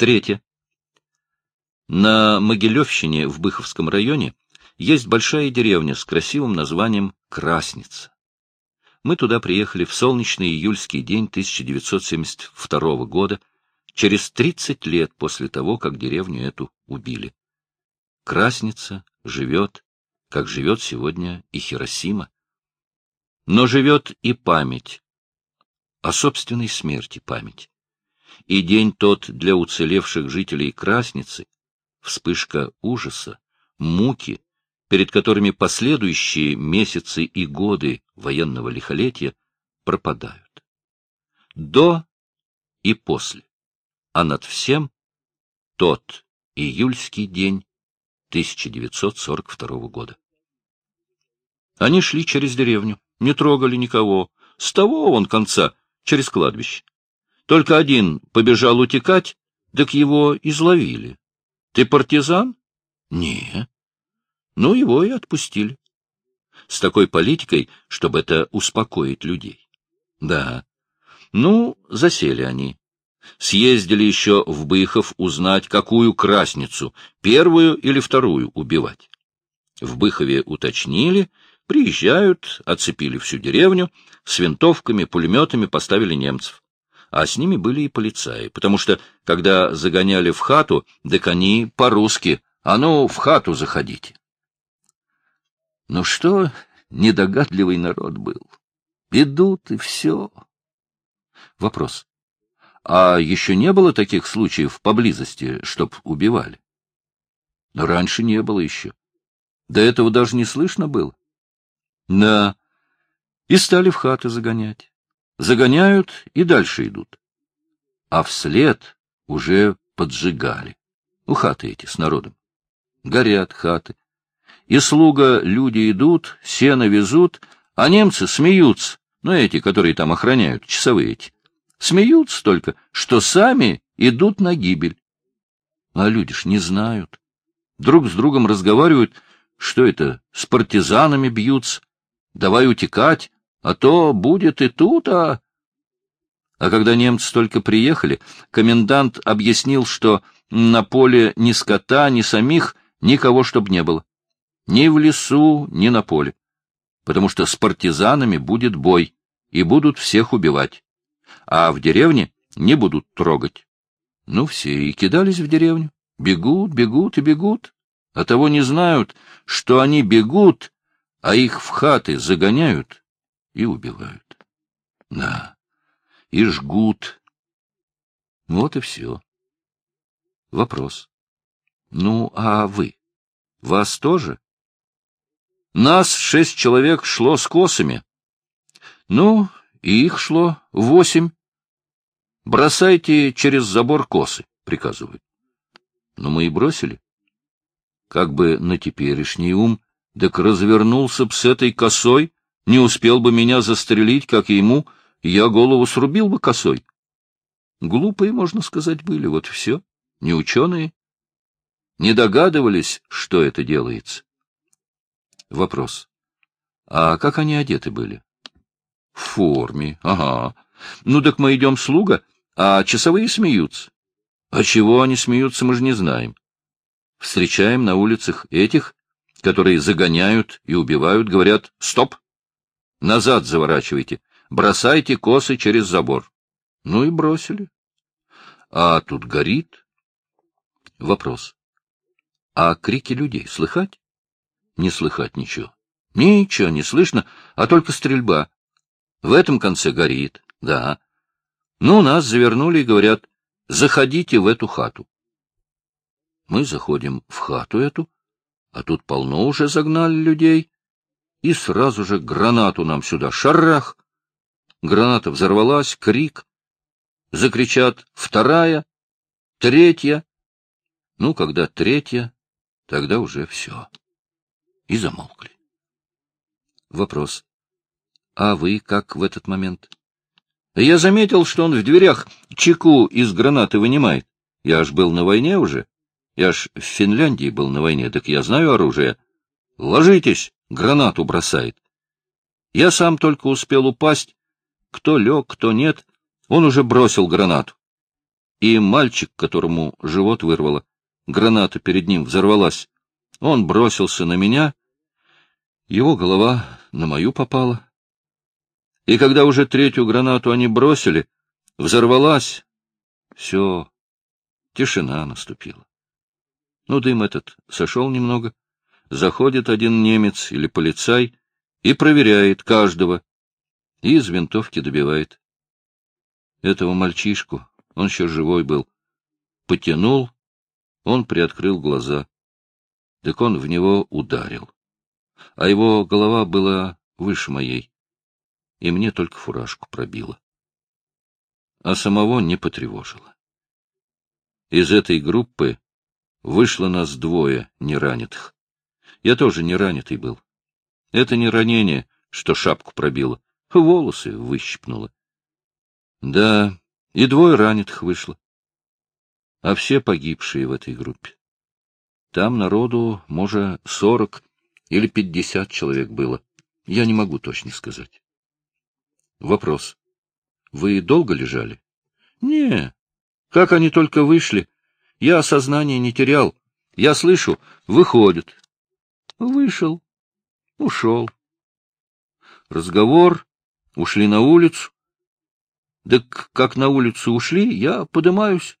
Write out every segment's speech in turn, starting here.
Третье. На Могилевщине в Быховском районе есть большая деревня с красивым названием Красница. Мы туда приехали в солнечный июльский день 1972 года, через 30 лет после того, как деревню эту убили. Красница живет, как живет сегодня и Хиросима. Но живет и память, о собственной смерти память. И день тот для уцелевших жителей Красницы — вспышка ужаса, муки, перед которыми последующие месяцы и годы военного лихолетия пропадают. До и после, а над всем тот июльский день 1942 года. Они шли через деревню, не трогали никого, с того вон конца, через кладбище. Только один побежал утекать, так его изловили. Ты партизан? Не. Ну, его и отпустили. С такой политикой, чтобы это успокоить людей. Да. Ну, засели они. Съездили еще в Быхов узнать, какую красницу, первую или вторую, убивать. В Быхове уточнили, приезжают, оцепили всю деревню, с винтовками, пулеметами поставили немцев. А с ними были и полицаи, потому что, когда загоняли в хату, так они по-русски «А ну, в хату заходите». Ну что, недогадливый народ был. Идут и все. Вопрос. А еще не было таких случаев поблизости, чтоб убивали? Но раньше не было еще. До этого даже не слышно было. Да. И стали в хаты загонять. Загоняют и дальше идут. А вслед уже поджигали. У хаты эти с народом. Горят хаты. И слуга люди идут, сено везут, а немцы смеются. Ну, эти, которые там охраняют, часовые эти. Смеются только, что сами идут на гибель. А люди ж не знают. Друг с другом разговаривают, что это, с партизанами бьются. Давай утекать, а то будет и тут, а... А когда немцы только приехали, комендант объяснил, что на поле ни скота, ни самих, никого чтоб не было. Ни в лесу, ни на поле. Потому что с партизанами будет бой, и будут всех убивать а в деревне не будут трогать. Ну, все и кидались в деревню. Бегут, бегут и бегут. А того не знают, что они бегут, а их в хаты загоняют и убивают. Да, и жгут. Вот и все. Вопрос. Ну, а вы? Вас тоже? Нас шесть человек шло с косами. Ну, и их шло восемь. Бросайте через забор косы, приказывают. Но мы и бросили. Как бы на теперешний ум, так развернулся б с этой косой, не успел бы меня застрелить, как ему, я голову срубил бы косой. Глупые, можно сказать, были, вот все, не ученые. Не догадывались, что это делается. Вопрос. А как они одеты были? В форме, ага. Ну так мы идем слуга, а часовые смеются. А чего они смеются, мы же не знаем. Встречаем на улицах этих, которые загоняют и убивают, говорят «Стоп! Назад заворачивайте, бросайте косы через забор». Ну и бросили. А тут горит. Вопрос. А крики людей слыхать? Не слыхать ничего. Ничего не слышно, а только стрельба. В этом конце горит, да. Ну, нас завернули и говорят, заходите в эту хату. Мы заходим в хату эту, а тут полно уже загнали людей, и сразу же гранату нам сюда, шарах. Граната взорвалась, крик. Закричат «вторая», «третья». Ну, когда третья, тогда уже все. И замолкли. Вопрос. А вы как в этот момент? Я заметил, что он в дверях чеку из гранаты вынимает. Я аж был на войне уже. Я ж в Финляндии был на войне, так я знаю оружие. Ложитесь, гранату бросает. Я сам только успел упасть. Кто лег, кто нет, он уже бросил гранату. и мальчик, которому живот вырвало. Граната перед ним взорвалась. Он бросился на меня, его голова на мою попала. И когда уже третью гранату они бросили, взорвалась, все, тишина наступила. Ну, дым этот сошел немного, заходит один немец или полицай и проверяет каждого, и из винтовки добивает. Этого мальчишку, он еще живой был, потянул, он приоткрыл глаза. Так он в него ударил. А его голова была выше моей, и мне только фуражку пробило. А самого не потревожило. Из этой группы вышло нас двое неранитых. Я тоже не ранитый был. Это не ранение, что шапку пробило, волосы выщипнуло. Да, и двое ранитых вышло. А все погибшие в этой группе. Там народу, может, сорок или пятьдесят человек было. Я не могу точно сказать. Вопрос. Вы долго лежали? Не. Как они только вышли, я сознание не терял. Я слышу, выходит. Вышел. Ушел. Разговор. Ушли на улицу. Да как на улицу ушли, я подымаюсь.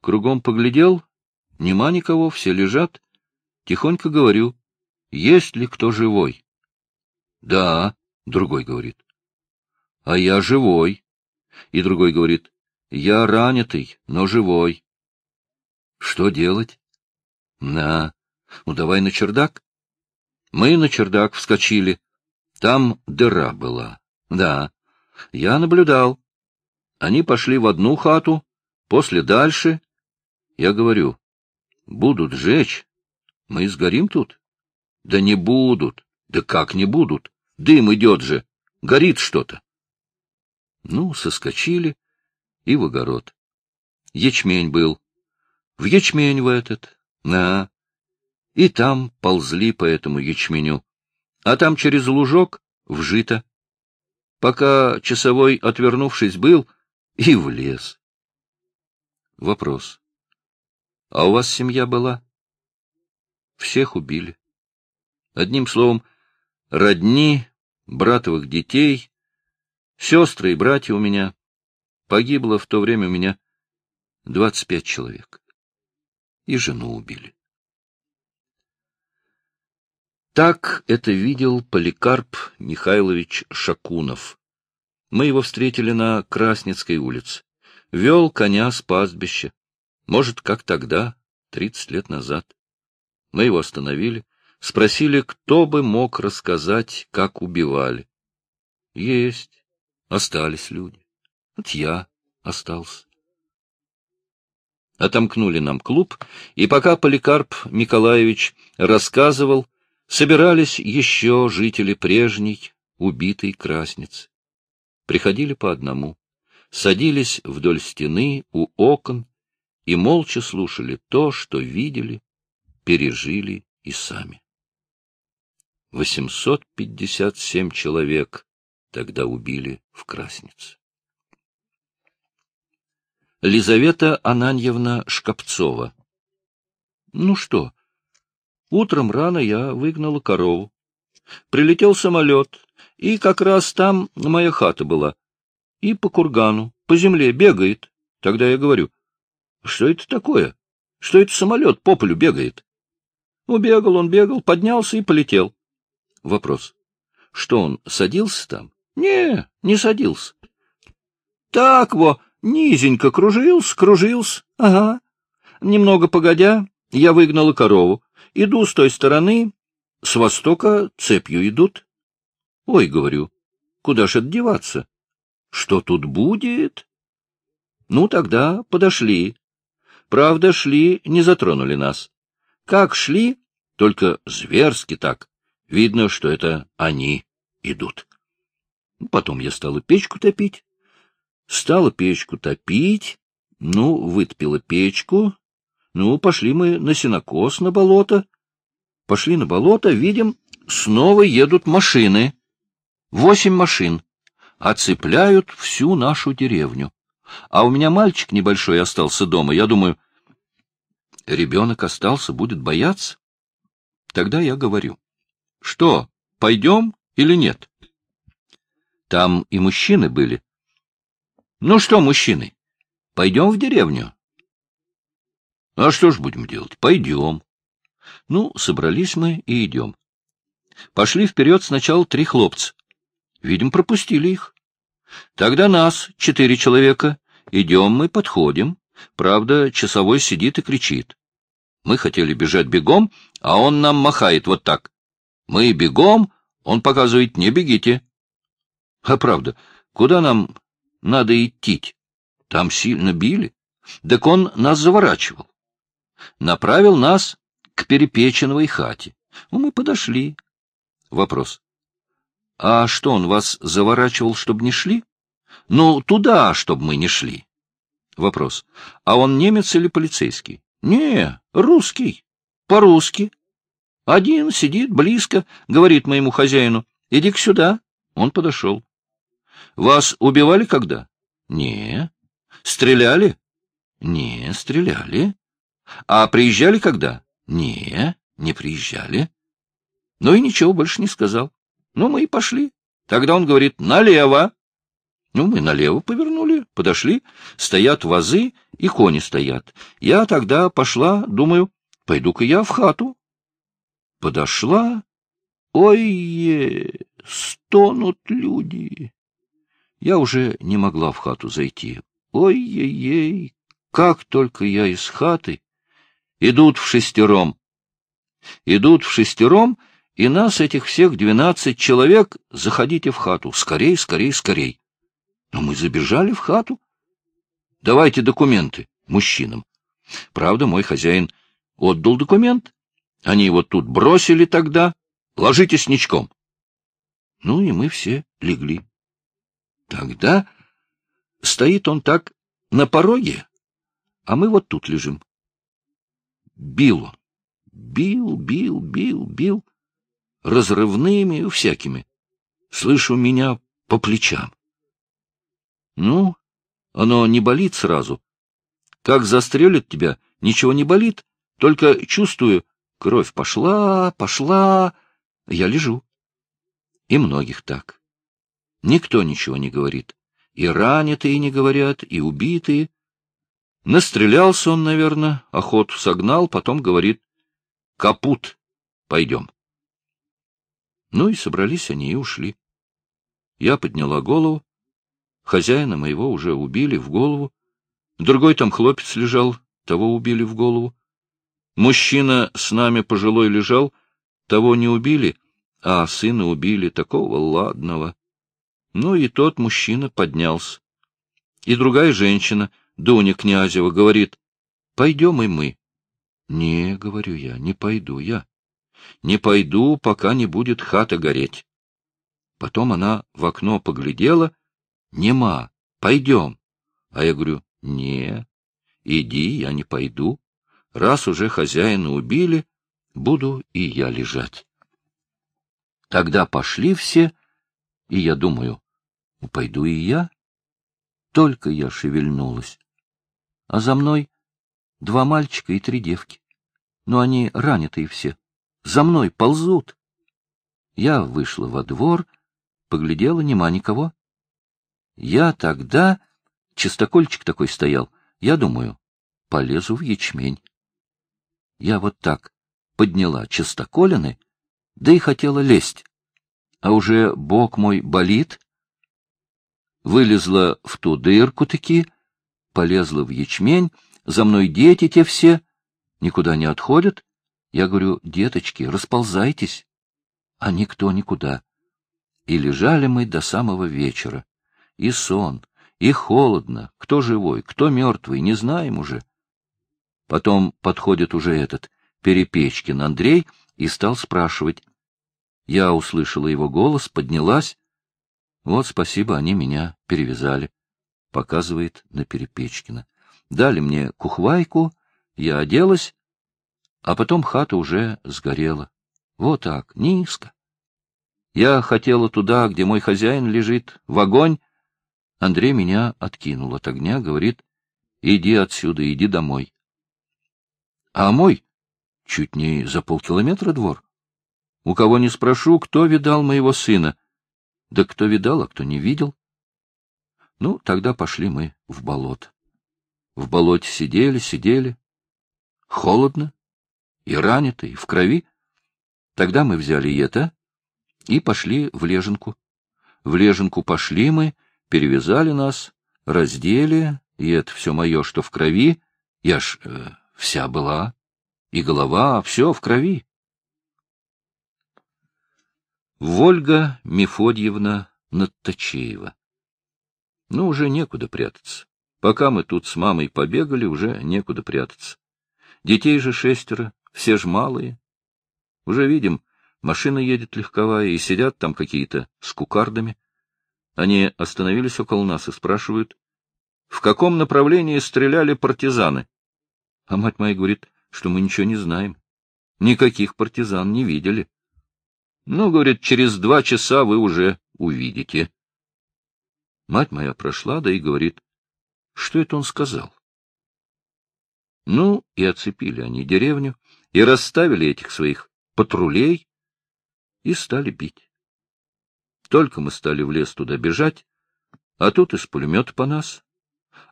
Кругом поглядел. Нема никого, все лежат. Тихонько говорю. Есть ли кто живой? Да, другой говорит. А я живой. И другой говорит. Я ранитый, но живой. Что делать? На. Ну, давай на чердак. Мы на чердак вскочили. Там дыра была. Да. Я наблюдал. Они пошли в одну хату, после дальше. Я говорю, будут жечь. Мы сгорим тут? Да не будут. Да как не будут? Дым идет же. Горит что-то. Ну, соскочили и в огород. Ячмень был. В ячмень в этот, на. И там ползли по этому ячменю, а там через лужок в жито. Пока часовой, отвернувшись, был, и в лес. Вопрос. А у вас семья была? Всех убили. Одним словом, родни, братовых детей, сестры и братья у меня. Погибло в то время у меня двадцать пять человек и жену убили. Так это видел Поликарп Михайлович Шакунов. Мы его встретили на Красницкой улице. Вел коня с пастбища. Может, как тогда, тридцать лет назад. Мы его остановили, спросили, кто бы мог рассказать, как убивали. Есть. Остались люди. Вот я остался отомкнули нам клуб, и пока Поликарп Николаевич рассказывал, собирались еще жители прежней, убитой Красницы. Приходили по одному, садились вдоль стены у окон и молча слушали то, что видели, пережили и сами. 857 человек тогда убили в Краснице. Лизавета Ананьевна Шкапцова. Ну что, утром рано я выгнала корову. Прилетел самолет, и как раз там моя хата была. И по кургану, по земле бегает. Тогда я говорю, что это такое? Что это самолет по полю бегает? Убегал он, бегал, поднялся и полетел. Вопрос. Что он, садился там? Не, не садился. Так во, Низенько кружился, кружился. Ага. Немного погодя, я выгнала корову. Иду с той стороны, с востока цепью идут. Ой, говорю, куда ж отдеваться? Что тут будет? Ну, тогда подошли. Правда, шли, не затронули нас. Как шли, только зверски так. Видно, что это они идут. Потом я стала печку топить. Стала печку топить, ну, вытопила печку, ну, пошли мы на сенокос, на болото. Пошли на болото, видим, снова едут машины. Восемь машин. Оцепляют всю нашу деревню. А у меня мальчик небольшой остался дома. Я думаю, ребенок остался, будет бояться. Тогда я говорю, что, пойдем или нет? Там и мужчины были. Ну что, мужчины, пойдем в деревню? А что ж будем делать? Пойдем. Ну, собрались мы и идем. Пошли вперед сначала три хлопца. Видим, пропустили их. Тогда нас, четыре человека. Идем мы, подходим. Правда, часовой сидит и кричит. Мы хотели бежать бегом, а он нам махает вот так. Мы бегом, он показывает, не бегите. А правда, куда нам надо идти? Там сильно били. Так он нас заворачивал. Направил нас к перепеченовой хате. Мы подошли. Вопрос. А что, он вас заворачивал, чтобы не шли? Ну, туда, чтобы мы не шли. Вопрос. А он немец или полицейский? Не, русский. По-русски. Один сидит близко, говорит моему хозяину, иди-ка сюда. Он подошел. Вас убивали когда? Не. Стреляли? Не, стреляли. А приезжали когда? Не, не приезжали. Ну и ничего больше не сказал. Ну, мы и пошли. Тогда он говорит «налево». Ну, мы налево повернули, подошли, стоят вазы и кони стоят. Я тогда пошла, думаю, пойду-ка я в хату. Подошла, ой, стонут люди. Я уже не могла в хату зайти. Ой-ей-ей, как только я из хаты, идут в шестером. Идут в шестером, и нас, этих всех двенадцать человек, заходите в хату. Скорей, скорей, скорей. Но мы забежали в хату. Давайте документы мужчинам. Правда, мой хозяин отдал документ. Они его тут бросили тогда. Ложитесь ничком. Ну и мы все легли. Тогда стоит он так на пороге, а мы вот тут лежим. Бил он. Бил, бил, бил, бил. Разрывными, всякими. Слышу меня по плечам. Ну, оно не болит сразу. Как застрелят тебя, ничего не болит, только чувствую, кровь пошла, пошла, я лежу. И многих так. Никто ничего не говорит. И ранитые не говорят, и убитые. Настрелялся он, наверное, охоту согнал, потом говорит «Капут, пойдем». Ну и собрались они и ушли. Я подняла голову. Хозяина моего уже убили в голову. Другой там хлопец лежал, того убили в голову. Мужчина с нами пожилой лежал, того не убили, а сына убили, такого ладного. Ну и тот мужчина поднялся. И другая женщина, Дуня Князева, говорит, пойдем и мы. Не, говорю я, не пойду я. Не пойду, пока не будет хата гореть. Потом она в окно поглядела. Нема, пойдем. А я говорю, не, иди, я не пойду. Раз уже хозяина убили, буду и я лежать. Тогда пошли все, и я думаю, ну, пойду и я. Только я шевельнулась. А за мной два мальчика и три девки. Но они ранятые все. За мной ползут. Я вышла во двор, поглядела, нема никого. Я тогда... Чистокольчик такой стоял. Я думаю, полезу в ячмень. Я вот так подняла чистоколины, да и хотела лезть. А уже бок мой болит, вылезла в ту дырку-таки, полезла в ячмень, за мной дети те все, никуда не отходят. Я говорю, деточки, расползайтесь. А никто никуда. И лежали мы до самого вечера. И сон, и холодно, кто живой, кто мертвый, не знаем уже. Потом подходит уже этот Перепечкин Андрей и стал спрашивать. Я услышала его голос, поднялась, вот, спасибо, они меня перевязали. Показывает на Перепечкина. Дали мне кухвайку, я оделась, а потом хата уже сгорела. Вот так, низко. Я хотела туда, где мой хозяин лежит, в огонь, Андрей меня откинул от огня, говорит, иди отсюда, иди домой. А мой чуть не за полкилометра двор. У кого не спрошу, кто видал моего сына. Да кто видал, а кто не видел. Ну, тогда пошли мы в болото. В болоте сидели, сидели. Холодно. И ранито, и в крови. Тогда мы взяли это и пошли в Леженку. В Леженку пошли мы, перевязали нас, раздели, и это все мое, что в крови. Я ж э, вся была, и голова, все в крови. Вольга Мефодьевна Надточеева. Ну, уже некуда прятаться. Пока мы тут с мамой побегали, уже некуда прятаться. Детей же шестеро, все ж малые. Уже видим, машина едет легковая, и сидят там какие-то с кукардами. Они остановились около нас и спрашивают, в каком направлении стреляли партизаны. А мать моя говорит, что мы ничего не знаем. Никаких партизан не видели. Ну, говорит, через два часа вы уже увидите. Мать моя прошла, да и говорит, что это он сказал. Ну, и оцепили они деревню, и расставили этих своих патрулей, и стали бить. Только мы стали в лес туда бежать, а тут из пулемета по нас.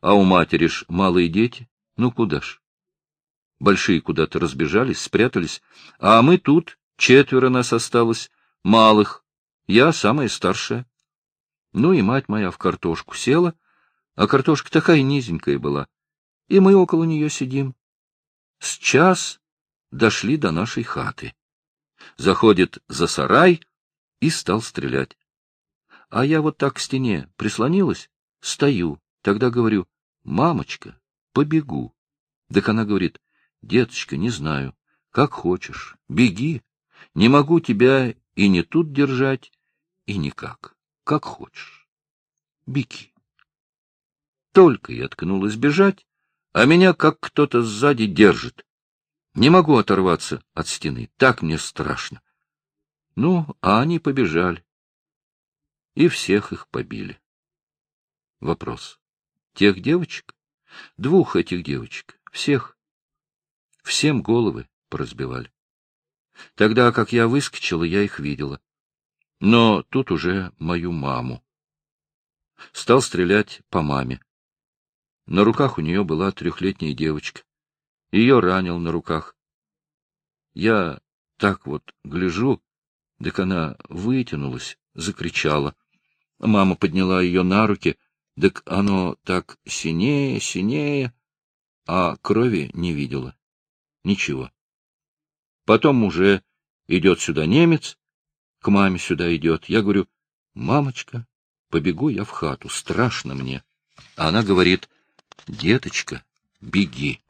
А у матери ж малые дети, ну куда ж? Большие куда-то разбежались, спрятались, а мы тут, четверо нас осталось, малых, я самая старшая. Ну и мать моя в картошку села, а картошка такая низенькая была, и мы около нее сидим. С час дошли до нашей хаты. Заходит за сарай и стал стрелять. А я вот так к стене прислонилась, стою, тогда говорю, мамочка, побегу. Так она говорит, деточка, не знаю, как хочешь, беги, не могу тебя и не тут держать, и никак как хочешь. Беги. Только я ткнулась бежать, а меня как кто-то сзади держит. Не могу оторваться от стены, так мне страшно. Ну, а они побежали. И всех их побили. Вопрос. Тех девочек? Двух этих девочек. Всех. Всем головы поразбивали. Тогда, как я выскочила, я их видела но тут уже мою маму. Стал стрелять по маме. На руках у нее была трехлетняя девочка. Ее ранил на руках. Я так вот гляжу, так она вытянулась, закричала. Мама подняла ее на руки, так оно так синее, синее, а крови не видела. Ничего. Потом уже идет сюда немец, к маме сюда идет. Я говорю, мамочка, побегу я в хату, страшно мне. А она говорит, деточка, беги.